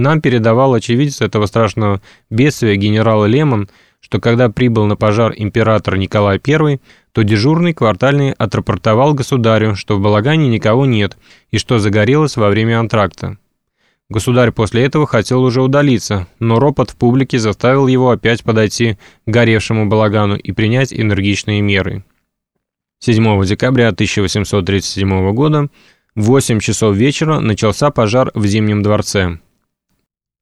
Нам передавал очевидец этого страшного бедствия генерал Лемон, что когда прибыл на пожар император Николай I, то дежурный квартальный отрапортовал государю, что в балагане никого нет и что загорелось во время антракта. Государь после этого хотел уже удалиться, но ропот в публике заставил его опять подойти к горевшему балагану и принять энергичные меры. 7 декабря 1837 года в 8 часов вечера начался пожар в Зимнем дворце.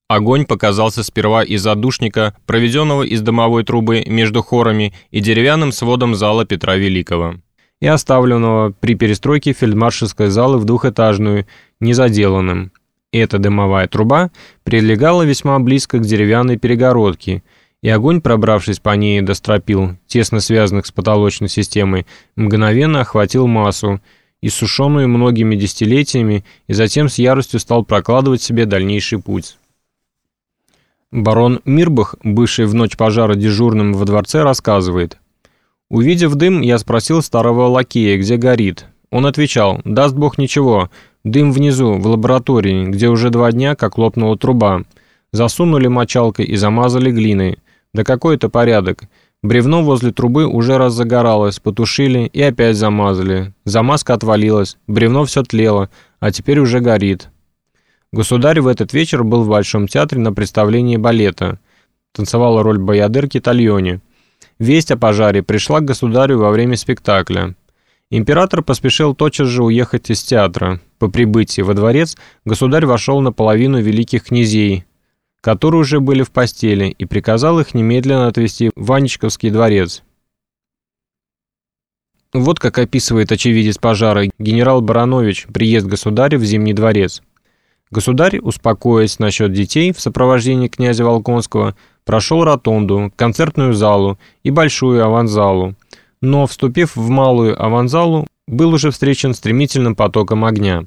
Огонь показался сперва из задушника, проведенного из дымовой трубы между хорами и деревянным сводом зала Петра Великого, и оставленного при перестройке фельдмаршальской залы в двухэтажную, незаделанным. Эта дымовая труба прилегала весьма близко к деревянной перегородке, и огонь, пробравшись по ней до стропил, тесно связанных с потолочной системой, мгновенно охватил массу, иссушенную многими десятилетиями, и затем с яростью стал прокладывать себе дальнейший путь. Барон Мирбах, бывший в ночь пожара дежурным во дворце, рассказывает. «Увидев дым, я спросил старого лакея, где горит. Он отвечал, даст бог ничего, дым внизу, в лаборатории, где уже два дня, как лопнула труба. Засунули мочалкой и замазали глиной. Да какой это порядок. Бревно возле трубы уже раз загоралось, потушили и опять замазали. Замазка отвалилась, бревно все тлело, а теперь уже горит. Государь в этот вечер был в Большом театре на представлении балета. Танцевала роль боядырки Тальони. Весть о пожаре пришла к государю во время спектакля. Император поспешил тотчас же уехать из театра. По прибытии во дворец государь вошел на половину великих князей, которые уже были в постели, и приказал их немедленно отвезти в Ванечковский дворец. Вот как описывает очевидец пожара генерал Баранович приезд государя в Зимний дворец. Государь, успокоясь насчет детей в сопровождении князя Волконского, прошел ротонду, концертную залу и большую аванзалу, но, вступив в малую аванзалу, был уже встречен стремительным потоком огня.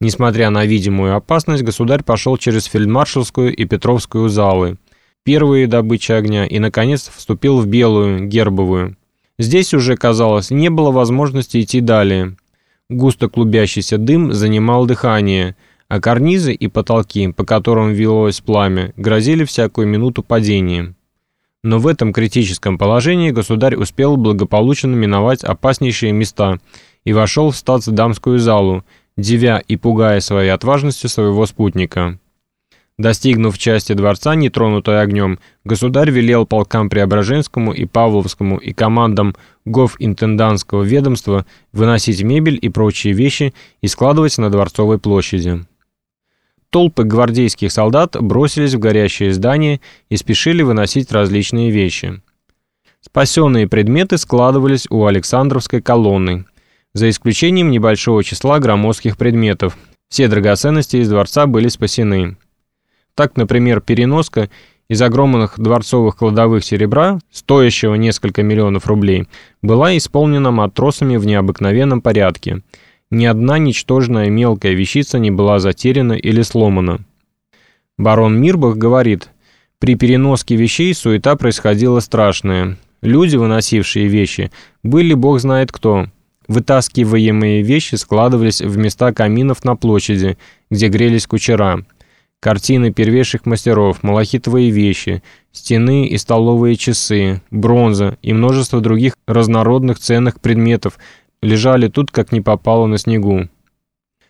Несмотря на видимую опасность, государь пошел через фельдмаршалскую и Петровскую залы, первые добычи огня, и, наконец, вступил в белую, гербовую. Здесь уже, казалось, не было возможности идти далее. Густо клубящийся дым занимал дыхание – а карнизы и потолки, по которым велось пламя, грозили всякую минуту падением. Но в этом критическом положении государь успел благополучно миновать опаснейшие места и вошел в статсдамскую залу, девя и пугая своей отважностью своего спутника. Достигнув части дворца, нетронутой огнем, государь велел полкам Преображенскому и Павловскому и командам гофинтендантского ведомства выносить мебель и прочие вещи и складывать на Дворцовой площади. Толпы гвардейских солдат бросились в горящее здание и спешили выносить различные вещи. Спасенные предметы складывались у Александровской колонны, за исключением небольшого числа громоздких предметов. Все драгоценности из дворца были спасены. Так, например, переноска из огромных дворцовых кладовых серебра, стоящего несколько миллионов рублей, была исполнена матросами в необыкновенном порядке – ни одна ничтожная мелкая вещица не была затеряна или сломана. Барон Мирбах говорит, при переноске вещей суета происходила страшная. Люди, выносившие вещи, были бог знает кто. Вытаскиваемые вещи складывались в места каминов на площади, где грелись кучера. Картины первейших мастеров, малахитовые вещи, стены и столовые часы, бронза и множество других разнородных ценных предметов лежали тут, как не попало на снегу.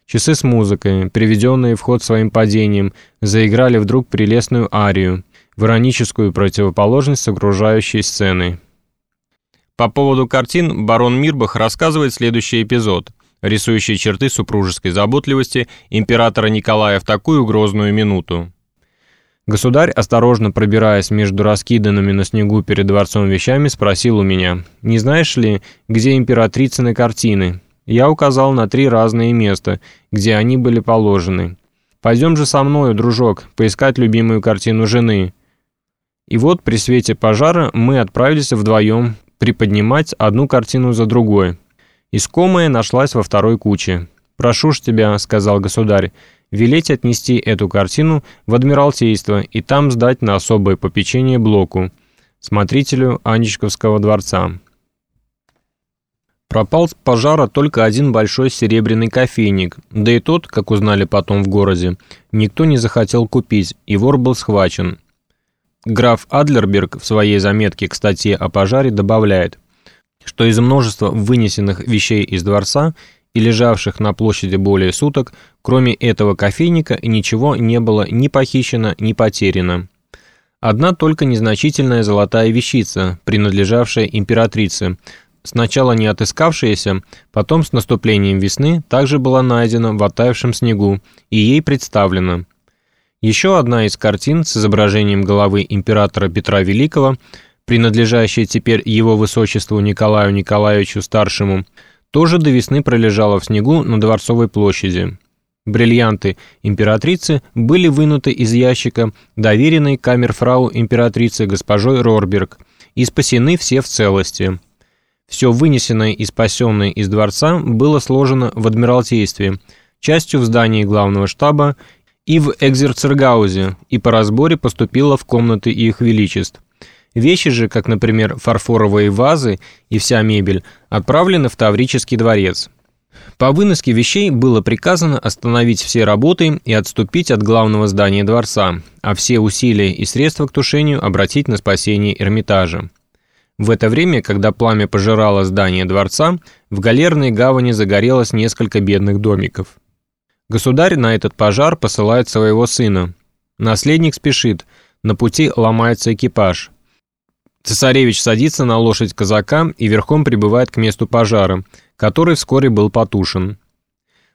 Часы с музыкой, приведенные в ход своим падением, заиграли вдруг прелестную арию, в ироническую противоположность окружающей сцены. По поводу картин барон Мирбах рассказывает следующий эпизод, рисующий черты супружеской заботливости императора Николая в такую грозную минуту. Государь, осторожно пробираясь между раскиданными на снегу перед дворцом вещами, спросил у меня, «Не знаешь ли, где императрицыны картины?» Я указал на три разные места, где они были положены. «Пойдем же со мною, дружок, поискать любимую картину жены». И вот при свете пожара мы отправились вдвоем приподнимать одну картину за другой. Искомая нашлась во второй куче. «Прошу ж тебя», — сказал государь, велеть отнести эту картину в Адмиралтейство и там сдать на особое попечение блоку, смотрителю Анечковского дворца. Пропал с пожара только один большой серебряный кофейник, да и тот, как узнали потом в городе, никто не захотел купить, и вор был схвачен. Граф Адлерберг в своей заметке к статье о пожаре добавляет, что из множества вынесенных вещей из дворца и лежавших на площади более суток, кроме этого кофейника ничего не было ни похищено, ни потеряно. Одна только незначительная золотая вещица, принадлежавшая императрице, сначала не отыскавшаяся, потом с наступлением весны также была найдена в оттаившем снегу и ей представлена. Еще одна из картин с изображением головы императора Петра Великого, принадлежащая теперь его высочеству Николаю Николаевичу Старшему, тоже до весны пролежала в снегу на Дворцовой площади. Бриллианты императрицы были вынуты из ящика, доверенной камерфрау императрицы госпожой Рорберг, и спасены все в целости. Все вынесенное и спасенное из дворца было сложено в Адмиралтействе, частью в здании главного штаба и в Экзерцергаузе, и по разборе поступило в комнаты их величеств. Вещи же, как, например, фарфоровые вазы и вся мебель, отправлены в Таврический дворец. По выноске вещей было приказано остановить все работы и отступить от главного здания дворца, а все усилия и средства к тушению обратить на спасение Эрмитажа. В это время, когда пламя пожирало здание дворца, в галерной гавани загорелось несколько бедных домиков. Государь на этот пожар посылает своего сына. Наследник спешит, на пути ломается экипаж. Цесаревич садится на лошадь казака и верхом прибывает к месту пожара, который вскоре был потушен.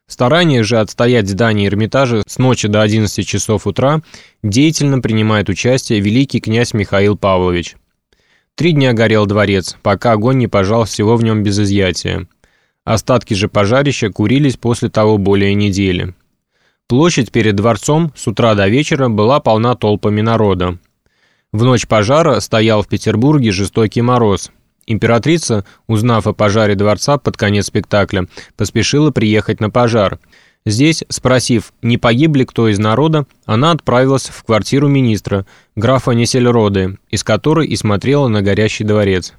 В стараниях же отстоять здание Эрмитажа с ночи до 11 часов утра деятельно принимает участие великий князь Михаил Павлович. Три дня горел дворец, пока огонь не пожал всего в нем без изъятия. Остатки же пожарища курились после того более недели. Площадь перед дворцом с утра до вечера была полна толпами народа. В ночь пожара стоял в Петербурге жестокий мороз. Императрица, узнав о пожаре дворца под конец спектакля, поспешила приехать на пожар – Здесь, спросив, не погиб ли кто из народа, она отправилась в квартиру министра, графа Несельроды, из которой и смотрела на горящий дворец.